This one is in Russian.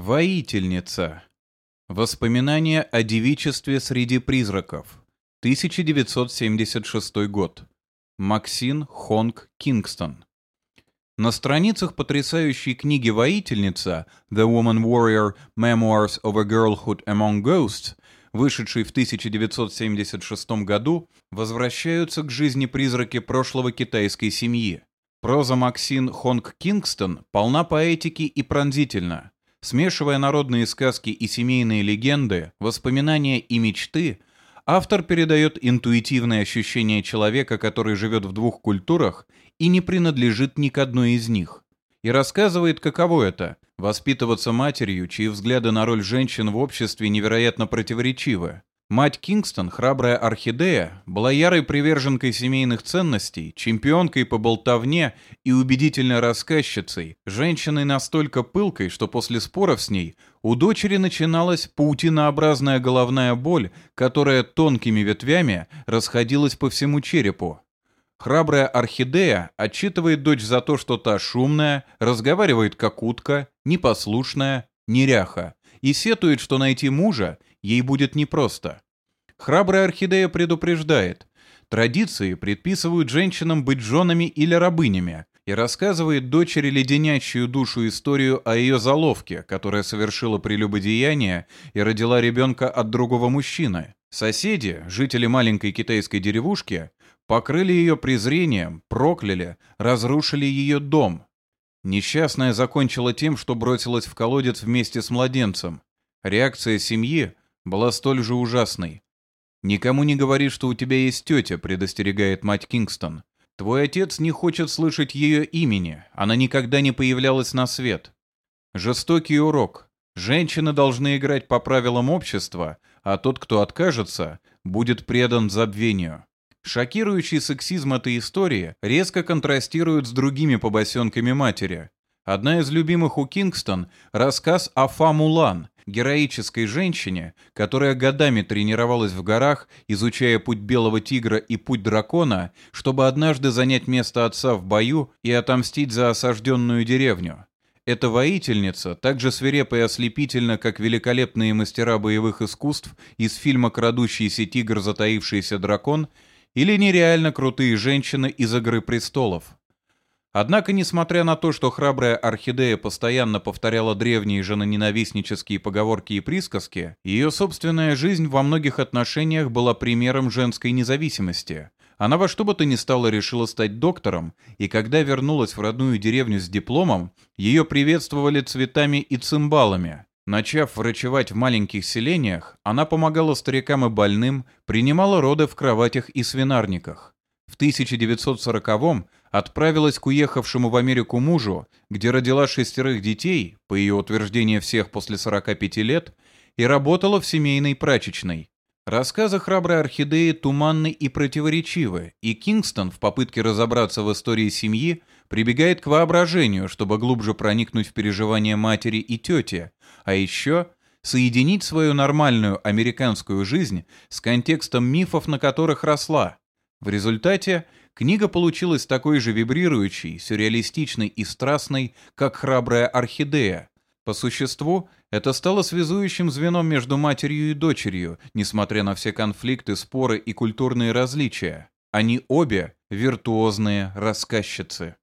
Воительница. Воспоминания о девичестве среди призраков. 1976 год. Максин Хонг Кингстон. На страницах потрясающей книги «Воительница» «The Woman Warrior Memoirs of a Girlhood Among Ghosts», вышедшей в 1976 году, возвращаются к жизни призраки прошлого китайской семьи. Проза Максин Хонг Кингстон полна поэтики и пронзительна. Смешивая народные сказки и семейные легенды, воспоминания и мечты, автор передает интуитивное ощущение человека, который живет в двух культурах и не принадлежит ни к одной из них. И рассказывает, каково это – воспитываться матерью, чьи взгляды на роль женщин в обществе невероятно противоречивы. Мать Кингстон, храбрая орхидея, была ярой приверженкой семейных ценностей, чемпионкой по болтовне и убедительной рассказчицей, женщиной настолько пылкой, что после споров с ней у дочери начиналась паутинообразная головная боль, которая тонкими ветвями расходилась по всему черепу. Храбрая орхидея отчитывает дочь за то, что та шумная, разговаривает как утка, непослушная, неряха, и сетует, что найти мужа – ей будет непросто. Храбрая орхидея предупреждает. Традиции предписывают женщинам быть женами или рабынями и рассказывает дочери леденящую душу историю о ее заловке, которая совершила прелюбодеяние и родила ребенка от другого мужчины. Соседи, жители маленькой китайской деревушки, покрыли ее презрением, прокляли, разрушили ее дом. Несчастная закончила тем, что бросилась в колодец вместе с младенцем. Реакция семьи была столь же ужасной. «Никому не говори, что у тебя есть тетя», — предостерегает мать Кингстон. «Твой отец не хочет слышать ее имени, она никогда не появлялась на свет». Жестокий урок. Женщины должны играть по правилам общества, а тот, кто откажется, будет предан забвению. Шокирующий сексизм этой истории резко контрастирует с другими побосенками матери. Одна из любимых у Кингстон – рассказ о Фа Мулан, героической женщине, которая годами тренировалась в горах, изучая путь белого тигра и путь дракона, чтобы однажды занять место отца в бою и отомстить за осажденную деревню. Эта воительница так же свирепа и ослепительна, как великолепные мастера боевых искусств из фильма «Крадущийся тигр, затаившийся дракон» или нереально крутые женщины из «Игры престолов». Однако, несмотря на то, что храбрая орхидея постоянно повторяла древние женоненавистнические поговорки и присказки, ее собственная жизнь во многих отношениях была примером женской независимости. Она во что бы то ни стало решила стать доктором, и когда вернулась в родную деревню с дипломом, ее приветствовали цветами и цимбалами. Начав врачевать в маленьких селениях, она помогала старикам и больным, принимала роды в кроватях и свинарниках. В 1940-м отправилась к уехавшему в Америку мужу, где родила шестерых детей, по ее утверждению всех после 45 лет, и работала в семейной прачечной. Рассказы храброй орхидеи туманны и противоречивы, и Кингстон в попытке разобраться в истории семьи прибегает к воображению, чтобы глубже проникнуть в переживания матери и тети, а еще соединить свою нормальную американскую жизнь с контекстом мифов, на которых росла. В результате Книга получилась такой же вибрирующей, сюрреалистичной и страстной, как «Храбрая орхидея». По существу, это стало связующим звеном между матерью и дочерью, несмотря на все конфликты, споры и культурные различия. Они обе виртуозные рассказчицы.